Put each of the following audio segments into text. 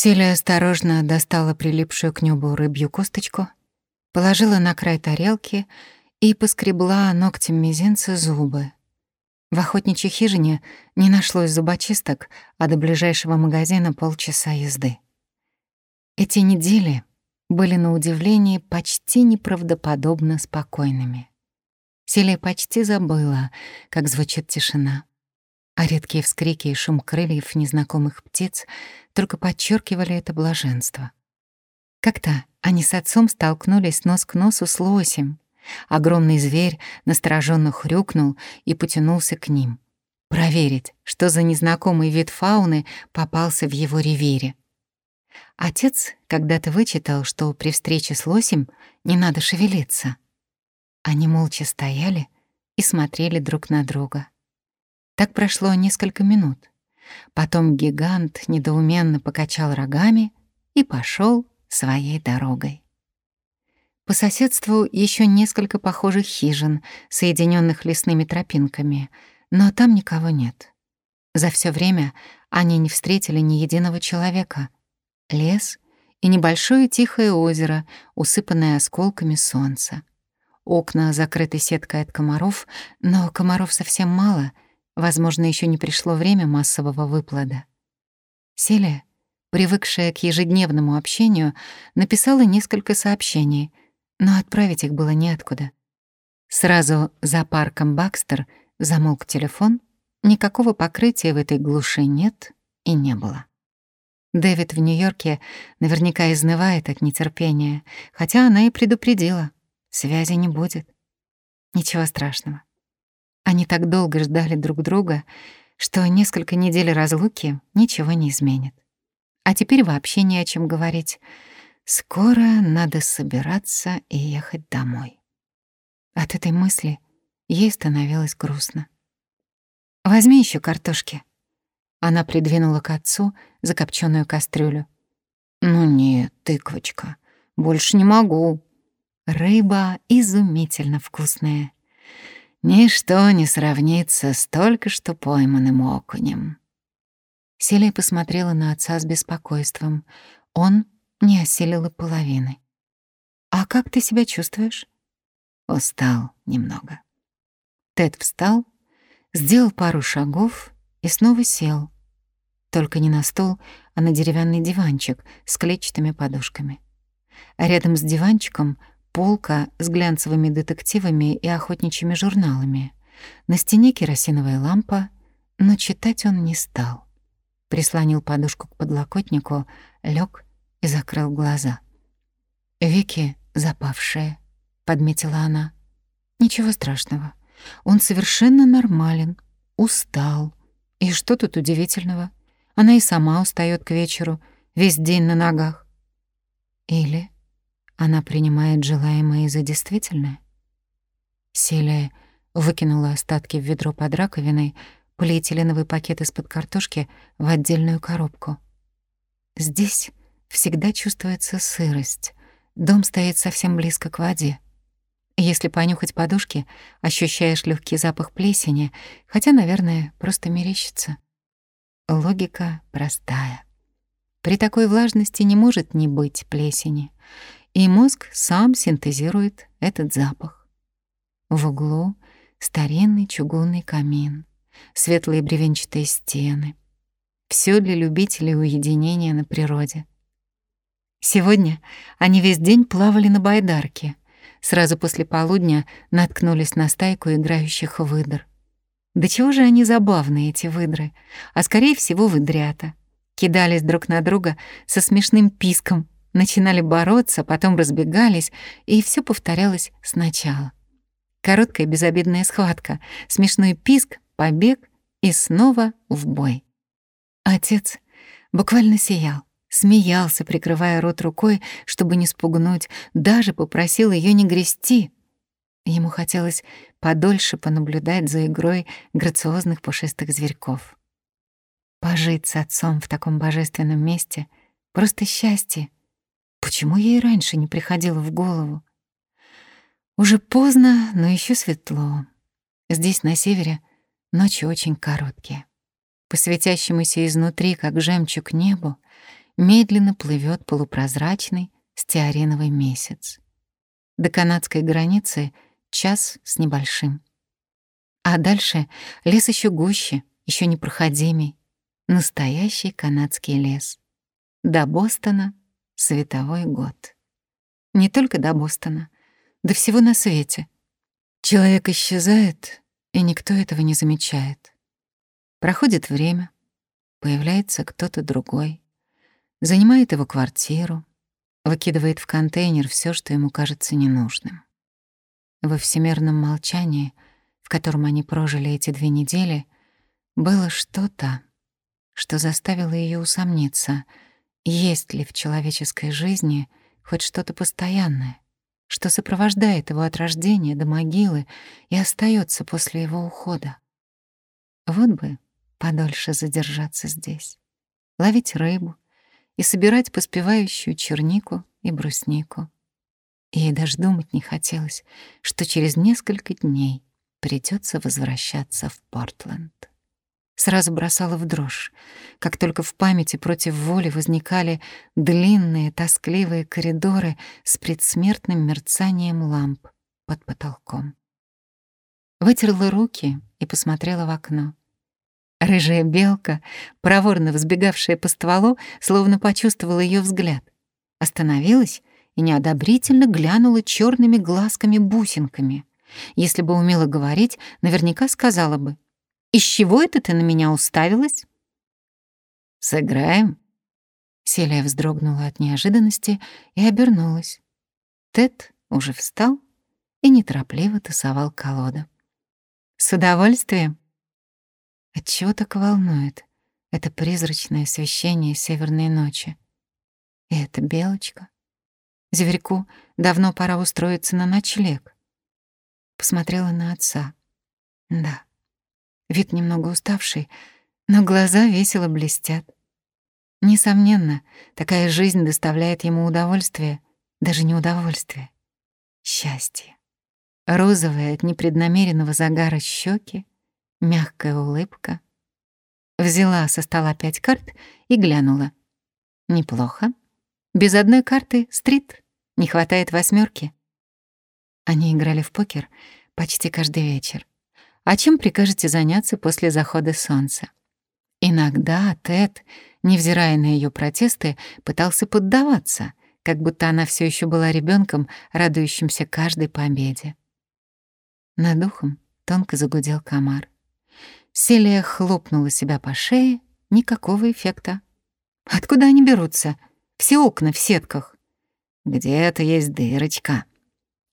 Селия осторожно достала прилипшую к небу рыбью косточку, положила на край тарелки и поскребла ногтем мизинца зубы. В охотничьей хижине не нашлось зубочисток, а до ближайшего магазина полчаса езды. Эти недели были на удивление почти неправдоподобно спокойными. Селия почти забыла, как звучит тишина, а редкие вскрики и шум крыльев незнакомых птиц только подчеркивали это блаженство. Как-то они с отцом столкнулись нос к носу с лосем. Огромный зверь настороженно хрюкнул и потянулся к ним. Проверить, что за незнакомый вид фауны попался в его ревере. Отец когда-то вычитал, что при встрече с лосем не надо шевелиться. Они молча стояли и смотрели друг на друга. Так прошло несколько минут. Потом гигант недоуменно покачал рогами и пошел своей дорогой. По соседству еще несколько похожих хижин, соединенных лесными тропинками, но там никого нет. За все время они не встретили ни единого человека. Лес и небольшое тихое озеро, усыпанное осколками солнца. Окна закрыты сеткой от комаров, но комаров совсем мало, возможно, еще не пришло время массового выплода. Селия привыкшая к ежедневному общению, написала несколько сообщений, но отправить их было неоткуда. Сразу за парком Бакстер замолк телефон, никакого покрытия в этой глуши нет и не было. Дэвид в Нью-Йорке наверняка изнывает от нетерпения, хотя она и предупредила, связи не будет. Ничего страшного. Они так долго ждали друг друга, что несколько недель разлуки ничего не изменит. А теперь вообще не о чем говорить. Скоро надо собираться и ехать домой. От этой мысли ей становилось грустно. «Возьми еще картошки». Она придвинула к отцу закопченную кастрюлю. «Ну нет, тыквочка, больше не могу». Рыба изумительно вкусная. Ничто не сравнится с только что пойманным окунем. Селия посмотрела на отца с беспокойством. Он не осилил и половины. «А как ты себя чувствуешь?» Устал немного. Тед встал, сделал пару шагов и снова сел. Только не на стол, а на деревянный диванчик с клетчатыми подушками. А рядом с диванчиком полка с глянцевыми детективами и охотничьими журналами. На стене керосиновая лампа, но читать он не стал прислонил подушку к подлокотнику, лег и закрыл глаза. «Веки запавшие», — подметила она. «Ничего страшного. Он совершенно нормален, устал. И что тут удивительного? Она и сама устает к вечеру, весь день на ногах. Или она принимает желаемое за действительное?» Селия выкинула остатки в ведро под раковиной, полиэтиленовый пакет из-под картошки в отдельную коробку. Здесь всегда чувствуется сырость. Дом стоит совсем близко к воде. Если понюхать подушки, ощущаешь легкий запах плесени, хотя, наверное, просто мерещится. Логика простая. При такой влажности не может не быть плесени, и мозг сам синтезирует этот запах. В углу старинный чугунный камин светлые бревенчатые стены. Все для любителей уединения на природе. Сегодня они весь день плавали на байдарке. Сразу после полудня наткнулись на стайку играющих выдр. Да чего же они забавные, эти выдры, а скорее всего выдрята. Кидались друг на друга со смешным писком, начинали бороться, потом разбегались, и все повторялось сначала. Короткая безобидная схватка, смешной писк, побег и снова в бой. Отец буквально сиял, смеялся, прикрывая рот рукой, чтобы не спугнуть, даже попросил ее не грести. Ему хотелось подольше понаблюдать за игрой грациозных пушистых зверьков. Пожить с отцом в таком божественном месте — просто счастье. Почему ей раньше не приходило в голову? Уже поздно, но еще светло. Здесь, на севере, Ночи очень короткие. По светящемуся изнутри, как жемчуг небу, медленно плывет полупрозрачный стеариновый месяц. До канадской границы час с небольшим. А дальше лес еще гуще, еще непроходимей. Настоящий канадский лес. До Бостона световой год. Не только до Бостона, до всего на свете. Человек исчезает, и никто этого не замечает. Проходит время, появляется кто-то другой, занимает его квартиру, выкидывает в контейнер все, что ему кажется ненужным. Во всемирном молчании, в котором они прожили эти две недели, было что-то, что заставило ее усомниться, есть ли в человеческой жизни хоть что-то постоянное, что сопровождает его от рождения до могилы и остается после его ухода. Вот бы подольше задержаться здесь, ловить рыбу и собирать поспевающую чернику и бруснику. Ей даже думать не хотелось, что через несколько дней придется возвращаться в Портленд. Сразу бросала в дрожь, как только в памяти против воли возникали длинные тоскливые коридоры с предсмертным мерцанием ламп под потолком. Вытерла руки и посмотрела в окно. Рыжая белка, проворно взбегавшая по стволу, словно почувствовала ее взгляд. Остановилась и неодобрительно глянула черными глазками-бусинками. Если бы умела говорить, наверняка сказала бы. «Из чего это ты на меня уставилась?» «Сыграем?» Селия вздрогнула от неожиданности и обернулась. Тед уже встал и неторопливо тасовал колоду. «С удовольствием!» Отчего так волнует это призрачное освещение северной ночи? И эта белочка. Зверьку давно пора устроиться на ночлег. Посмотрела на отца. Да, вид немного уставший, но глаза весело блестят. Несомненно, такая жизнь доставляет ему удовольствие, даже не удовольствие, счастье. Розовые от непреднамеренного загара щеки, мягкая улыбка. Взяла со стола пять карт и глянула. Неплохо. Без одной карты — стрит. Не хватает восьмерки. Они играли в покер почти каждый вечер. А чем прикажете заняться после захода солнца? Иногда Тед, невзирая на ее протесты, пытался поддаваться, как будто она все еще была ребенком, радующимся каждой победе. Над ухом тонко загудел комар. Селия хлопнула себя по шее, никакого эффекта. Откуда они берутся? Все окна в сетках. Где-то есть дырочка.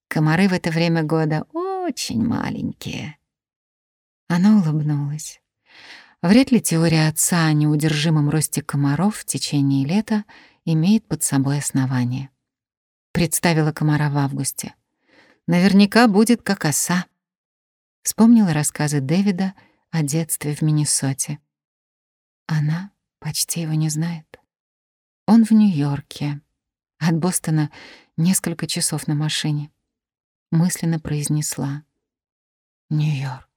Комары в это время года очень маленькие. Она улыбнулась. Вряд ли теория отца о неудержимом росте комаров в течение лета имеет под собой основание. Представила комара в августе. Наверняка будет как оса. Вспомнила рассказы Дэвида о детстве в Миннесоте. Она почти его не знает. Он в Нью-Йорке. От Бостона несколько часов на машине. Мысленно произнесла «Нью-Йорк».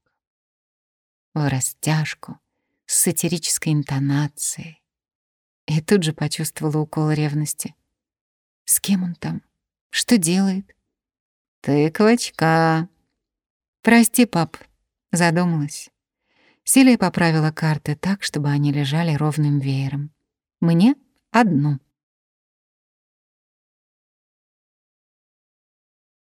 В растяжку, с сатирической интонацией. И тут же почувствовала укол ревности. С кем он там? Что делает? Тыквочка. Прости, пап, задумалась. Силия поправила карты так, чтобы они лежали ровным веером. Мне — одну.